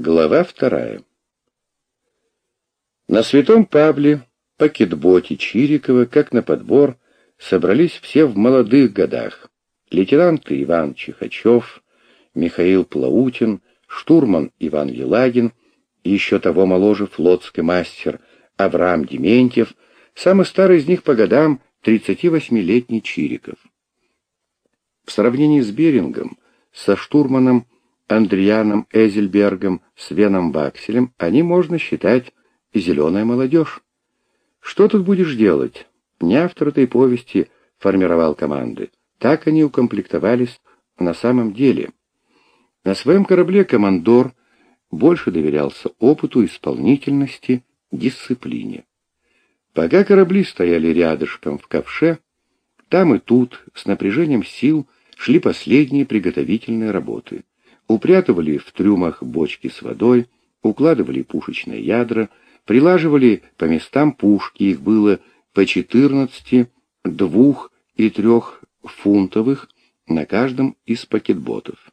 Глава вторая. На Святом Павле, пакетботе Чирикова, как на подбор, собрались все в молодых годах. Лейтенанты Иван Чихачев, Михаил Плаутин, штурман Иван Елагин еще того моложе флотский мастер Авраам Дементьев, самый старый из них по годам 38-летний Чириков. В сравнении с Берингом, со штурманом Андрианом Эзельбергом, Свеном Бакселем, они можно считать зеленая молодежь. Что тут будешь делать? Не автор этой повести формировал команды. Так они укомплектовались на самом деле. На своем корабле командор больше доверялся опыту, исполнительности, дисциплине. Пока корабли стояли рядышком в ковше, там и тут с напряжением сил шли последние приготовительные работы упрятывали в трюмах бочки с водой, укладывали пушечные ядра, прилаживали по местам пушки, их было по 14, двух и трех фунтовых на каждом из пакетботов.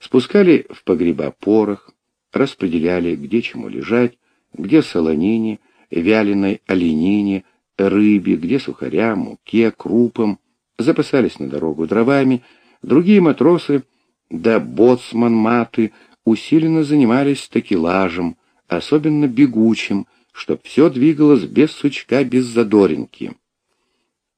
Спускали в погреба порох, распределяли, где чему лежать, где солонине, вяленой оленине, рыбе, где сухаря, муке, крупам, запасались на дорогу дровами, другие матросы да боцман-маты усиленно занимались такелажем, особенно бегучим, чтоб все двигалось без сучка, без задоринки.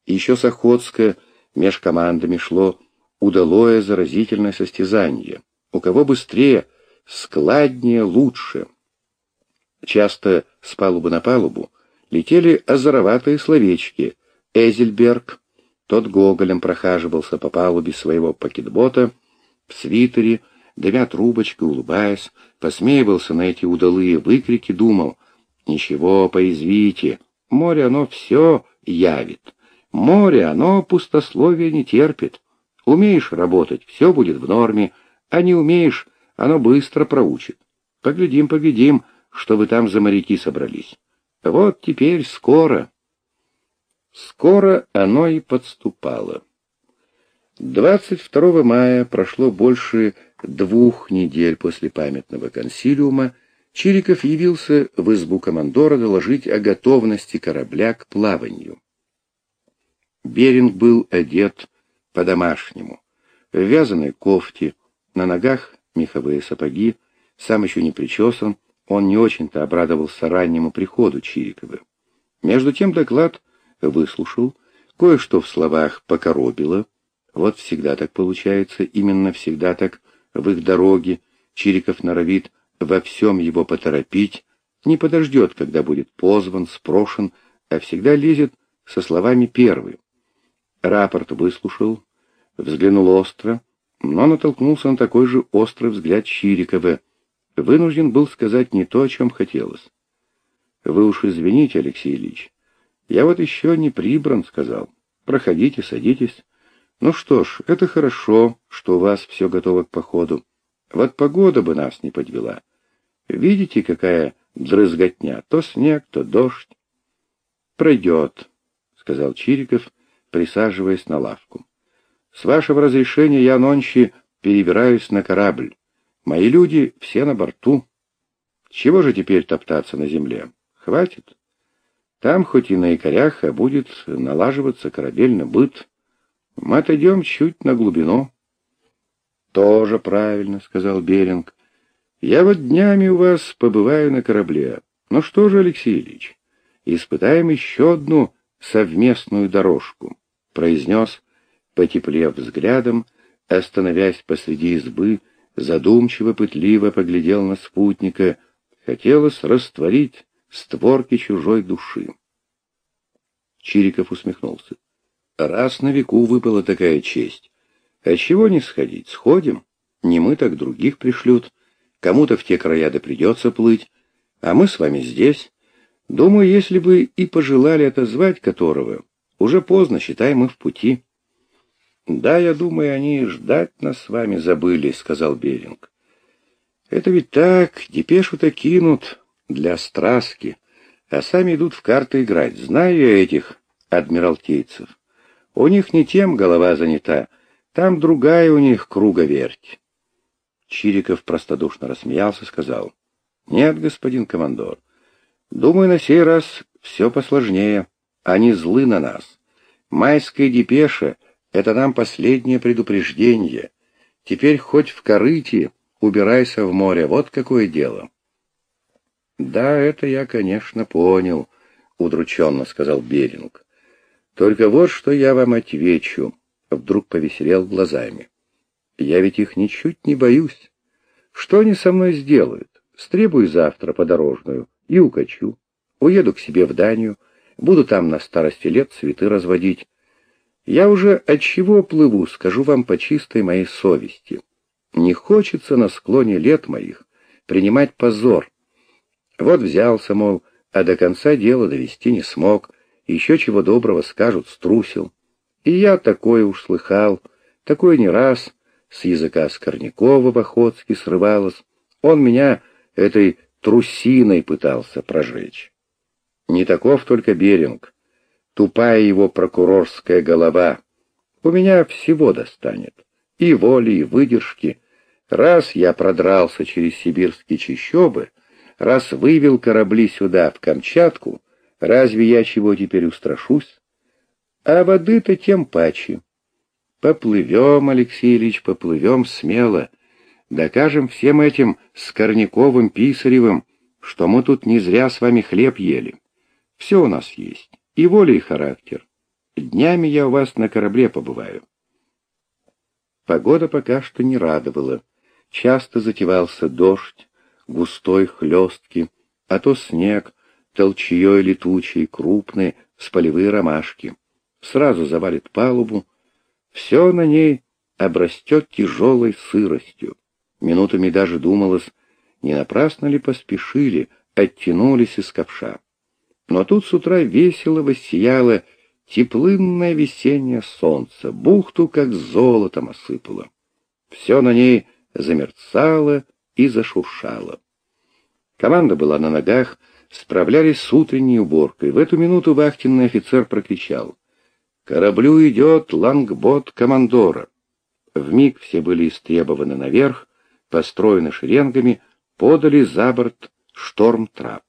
Еще с Охотска меж командами шло удалое заразительное состязание. У кого быстрее, складнее, лучше. Часто с палубы на палубу летели озороватые словечки. Эзельберг, тот гоголем прохаживался по палубе своего пакетбота, в свитере, дымя трубочкой, улыбаясь, посмеивался на эти удалые выкрики, думал, «Ничего, поязвите, море оно все явит, море оно пустословие не терпит. Умеешь работать, все будет в норме, а не умеешь, оно быстро проучит. Поглядим, поглядим, что вы там за моряки собрались. Вот теперь скоро». Скоро оно и подступало. 22 мая прошло больше двух недель после памятного консилиума, Чириков явился в избу командора доложить о готовности корабля к плаванию. Беринг был одет по-домашнему, в вязаной кофте, на ногах меховые сапоги, сам еще не причесан, он не очень-то обрадовался раннему приходу Чирикова. Между тем доклад выслушал, кое-что в словах покоробило, вот всегда так получается, именно всегда так в их дороге. Чириков норовит во всем его поторопить, не подождет, когда будет позван, спрошен, а всегда лезет со словами первый. Рапорт выслушал, взглянул остро, но натолкнулся на такой же острый взгляд Чирикова. Вынужден был сказать не то, о чем хотелось. «Вы уж извините, Алексей Ильич, я вот еще не прибран», — сказал. «Проходите, садитесь». Ну что ж, это хорошо, что у вас все готово к походу. Вот погода бы нас не подвела. Видите, какая дрызготня? То снег, то дождь. Пройдет, — сказал Чириков, присаживаясь на лавку. С вашего разрешения я нонче перебираюсь на корабль. Мои люди все на борту. Чего же теперь топтаться на земле? Хватит. Там хоть и на якорях, а будет налаживаться корабельный быт. Мы отойдем чуть на глубину. Тоже правильно, сказал Беринг. Я вот днями у вас побываю на корабле. Ну что же, Алексей Ильич, испытаем еще одну совместную дорожку, произнес, потеплев взглядом, остановясь посреди избы, задумчиво, пытливо поглядел на спутника, хотелось растворить створки чужой души. Чириков усмехнулся. Раз на веку выпала такая честь. А чего не сходить? Сходим. Не мы, так других пришлют. Кому-то в те края да придется плыть. А мы с вами здесь. Думаю, если бы и пожелали отозвать которого, уже поздно, считай, мы в пути. Да, я думаю, они ждать нас с вами забыли, сказал Беринг. Это ведь так, депешу-то кинут для страски, а сами идут в карты играть. Знаю я этих адмиралтейцев. У них не тем голова занята, там другая у них круговерть. Чириков простодушно рассмеялся, сказал, «Нет, господин командор, думаю, на сей раз все посложнее. Они злы на нас. Майская депеша — это нам последнее предупреждение. Теперь хоть в корыте убирайся в море, вот какое дело». «Да, это я, конечно, понял», — удрученно сказал Беринг. «Только вот что я вам отвечу», — вдруг повеселел глазами. «Я ведь их ничуть не боюсь. Что они со мной сделают? Стребую завтра подорожную и укачу. Уеду к себе в Данию, буду там на старости лет цветы разводить. Я уже от чего плыву, скажу вам по чистой моей совести. Не хочется на склоне лет моих принимать позор, вот взялся, мол, а до конца дела довести не смог, еще чего доброго скажут, струсил. И я такое уж слыхал, такое не раз, с языка Скорнякова в Охотске срывалось. Он меня этой трусиной пытался прожечь. Не таков только Беринг, тупая его прокурорская голова. У меня всего достанет, и воли, и выдержки. Раз я продрался через сибирские чащобы, раз вывел корабли сюда, в Камчатку, разве я чего теперь устрашусь? А воды-то тем паче. Поплывем, Алексей Ильич, поплывем смело. Докажем всем этим Скорняковым, Писаревым, что мы тут не зря с вами хлеб ели. Все у нас есть, и воля, и характер. Днями я у вас на корабле побываю. Погода пока что не радовала. Часто затевался дождь, густой, хлесткий, а то снег, толчьей летучий, крупный, с полевые ромашки. Сразу завалит палубу, все на ней обрастет тяжелой сыростью. Минутами даже думалось, не напрасно ли поспешили, оттянулись из ковша. Но тут с утра весело воссияло теплынное весеннее солнце, бухту как золотом осыпало. Все на ней замерцало и зашуршало. Команда была на ногах, справлялись с утренней уборкой. В эту минуту вахтенный офицер прокричал. «Кораблю идет лангбот командора». Вмиг все были истребованы наверх, построены шеренгами, подали за борт шторм-трап.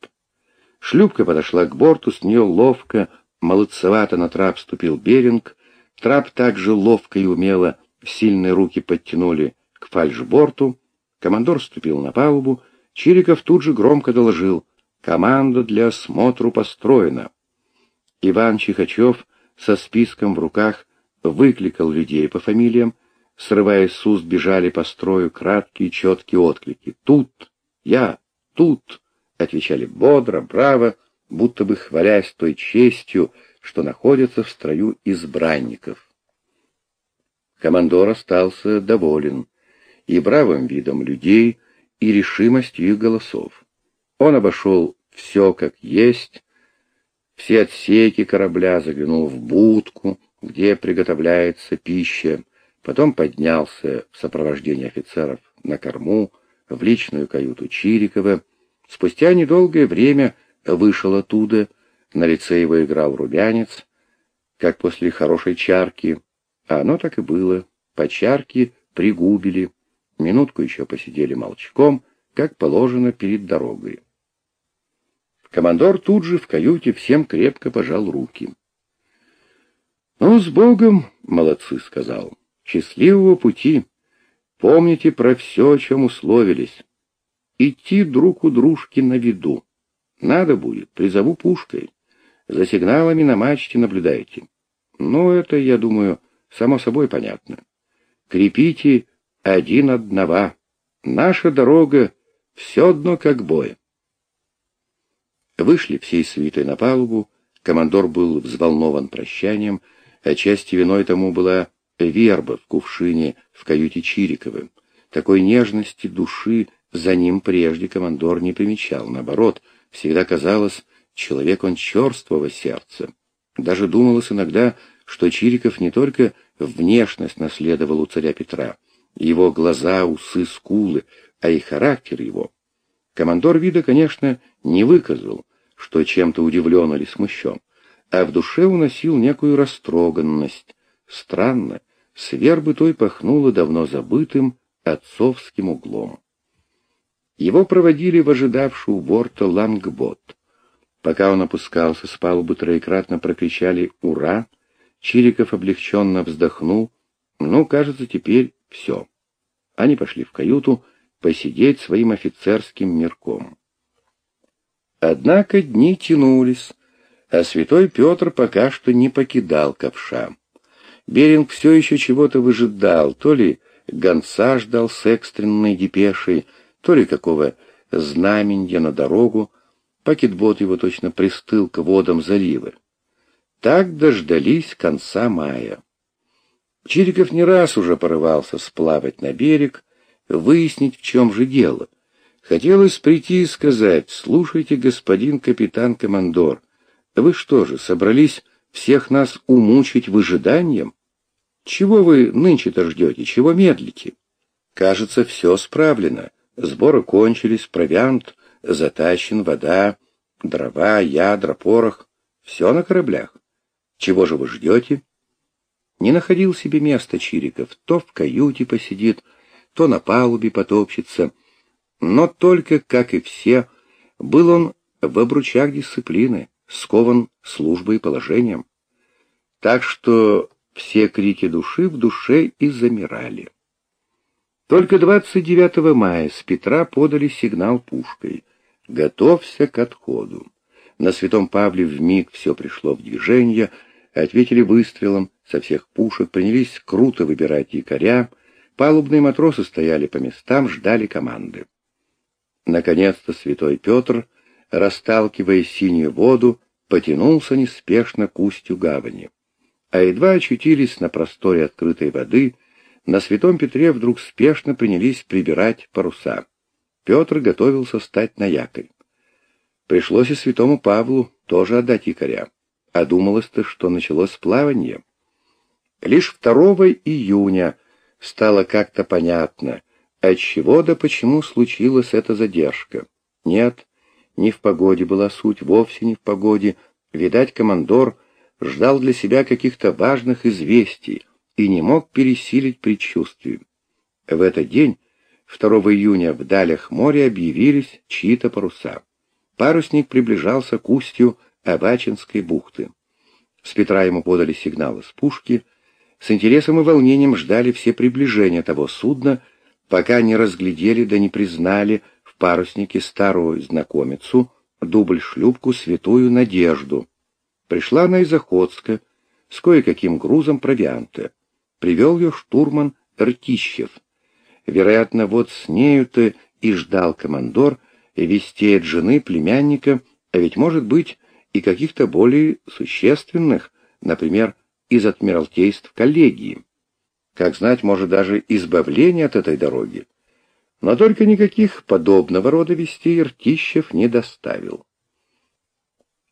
Шлюпка подошла к борту, с нее ловко, молодцевато на трап ступил Беринг, трап также ловко и умело, сильные руки подтянули к фальшборту, Командор вступил на палубу, Чириков тут же громко доложил. Команда для осмотру построена. Иван Чихачев со списком в руках выкликал людей по фамилиям, срывая с уст, бежали по строю краткие четкие отклики. «Тут! Я! Тут!» — отвечали бодро, браво, будто бы хвалясь той честью, что находится в строю избранников. Командор остался доволен и бравым видом людей, и решимостью их голосов. Он обошел все как есть, все отсеки корабля, заглянул в будку, где приготовляется пища, потом поднялся в сопровождении офицеров на корму, в личную каюту Чирикова. Спустя недолгое время вышел оттуда, на лице его играл румянец, как после хорошей чарки, а оно так и было, по чарке пригубили, Минутку еще посидели молчком, как положено перед дорогой. Командор тут же в каюте всем крепко пожал руки. «Ну, с Богом, молодцы», — сказал. «Счастливого пути. Помните про все, о чем условились. Идти друг у дружки на виду. Надо будет, призову пушкой. За сигналами на мачте наблюдайте. Ну, это, я думаю, само собой понятно. Крепите один одного. Наша дорога все одно как бой. Вышли всей свитой на палубу, командор был взволнован прощанием, отчасти виной тому была верба в кувшине в каюте Чирикова. Такой нежности души за ним прежде командор не примечал, наоборот, всегда казалось, человек он черствого сердца. Даже думалось иногда, что Чириков не только внешность наследовал у царя Петра, его глаза, усы, скулы, а и характер его. Командор вида, конечно, не выказал, что чем-то удивлен или смущен, а в душе уносил некую растроганность. Странно, с вербы той пахнуло давно забытым отцовским углом. Его проводили в ожидавшую борта лангбот. Пока он опускался с палубы, троекратно прокричали «Ура!». Чириков облегченно вздохнул. Ну, кажется, теперь все. Они пошли в каюту посидеть своим офицерским мирком. Однако дни тянулись, а святой Петр пока что не покидал ковша. Беринг все еще чего-то выжидал, то ли гонца ждал с экстренной депешей, то ли какого знаменья на дорогу, пакетбот его точно пристыл к водам залива. Так дождались конца мая. Чириков не раз уже порывался сплавать на берег, выяснить, в чем же дело. Хотелось прийти и сказать, «Слушайте, господин капитан-командор, вы что же, собрались всех нас умучить выжиданием? Чего вы нынче-то ждете, чего медлите? Кажется, все справлено. Сборы кончились, провиант затащен, вода, дрова, ядра, порох. Все на кораблях. Чего же вы ждете? Не находил себе места Чириков. То в каюте посидит, то на палубе потопчется. Но только, как и все, был он в обручах дисциплины, скован службой и положением. Так что все крики души в душе и замирали. Только 29 мая с Петра подали сигнал пушкой. «Готовься к отходу». На Святом Павле вмиг все пришло в движение, ответили выстрелом, со всех пушек принялись круто выбирать якоря, палубные матросы стояли по местам, ждали команды. Наконец-то святой Петр, расталкивая синюю воду, потянулся неспешно к устью гавани. А едва очутились на просторе открытой воды, на Святом Петре вдруг спешно принялись прибирать паруса. Петр готовился стать на якорь. Пришлось и святому Павлу тоже отдать якоря. А думалось-то, что началось плавание. Лишь 2 июня стало как-то понятно, отчего да почему случилась эта задержка. Нет, не в погоде была суть, вовсе не в погоде. Видать, командор ждал для себя каких-то важных известий, и не мог пересилить предчувствие. В этот день, 2 июня, в далях моря объявились чьи-то паруса. Парусник приближался к устью Авачинской бухты. С Петра ему подали сигналы с пушки. С интересом и волнением ждали все приближения того судна, пока не разглядели да не признали в паруснике старую знакомицу, дубль-шлюпку «Святую Надежду». Пришла она из Охотска с кое-каким грузом провианта привел ее штурман Ртищев. Вероятно, вот с нею-то и ждал командор вести от жены племянника, а ведь, может быть, и каких-то более существенных, например, из Адмиралтейств коллегии. Как знать, может, даже избавление от этой дороги. Но только никаких подобного рода вестей Ртищев не доставил.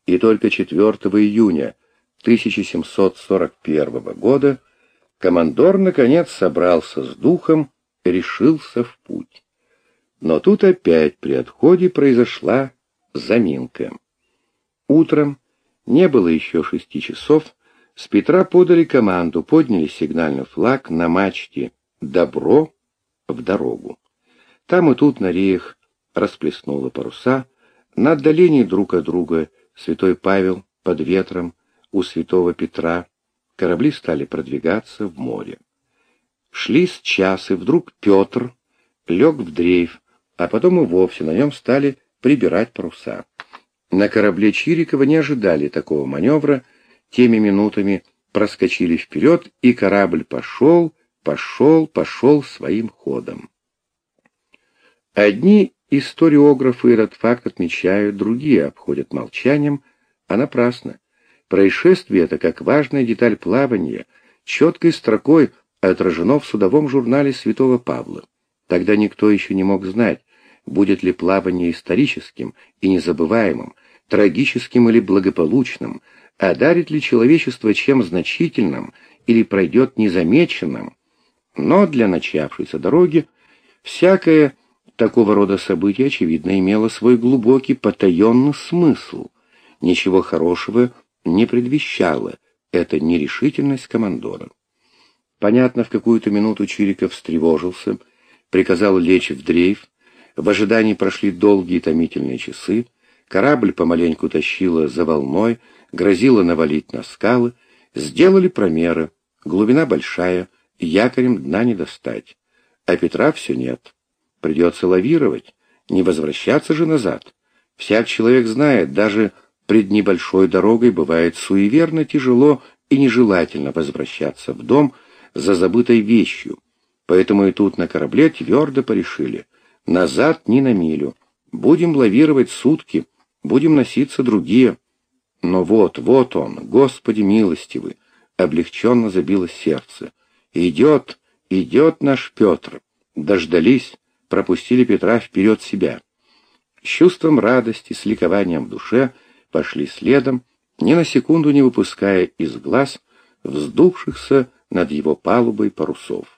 И только 4 июня 1741 года командор, наконец, собрался с духом решился в путь. Но тут опять при отходе произошла заминка. Утром, не было еще шести часов, с Петра подали команду, подняли сигнальный флаг на мачте «Добро» в дорогу. Там и тут на реях расплеснуло паруса, на отдалении друг от друга святой Павел под ветром у святого Петра, корабли стали продвигаться в море. Шли с час, и вдруг Петр лег в дрейф, а потом и вовсе на нем стали прибирать паруса. На корабле Чирикова не ожидали такого маневра, теми минутами проскочили вперед, и корабль пошел, пошел, пошел своим ходом. Одни историографы этот факт отмечают, другие обходят молчанием, а напрасно. Происшествие это, как важная деталь плавания, четкой строкой отражено в судовом журнале Святого Павла. Тогда никто еще не мог знать, будет ли плавание историческим и незабываемым, трагическим или благополучным, а дарит ли человечество чем значительным или пройдет незамеченным. Но для начавшейся дороги всякое такого рода событие, очевидно, имело свой глубокий потаенный смысл. Ничего хорошего не предвещала эта нерешительность командора. Понятно, в какую-то минуту Чириков встревожился, приказал лечь в дрейф. В ожидании прошли долгие томительные часы. Корабль помаленьку тащила за волной, грозила навалить на скалы. Сделали промеры. Глубина большая, якорем дна не достать. А Петра все нет. Придется лавировать, не возвращаться же назад. Всяк человек знает, даже пред небольшой дорогой бывает суеверно тяжело и нежелательно возвращаться в дом за забытой вещью. Поэтому и тут на корабле твердо порешили. Назад ни на милю. Будем лавировать сутки, будем носиться другие. Но вот, вот он, Господи милостивый, облегченно забилось сердце. Идет, идет наш Петр. Дождались, пропустили Петра вперед себя. С чувством радости, с ликованием в душе пошли следом, ни на секунду не выпуская из глаз вздувшихся над его палубой парусов.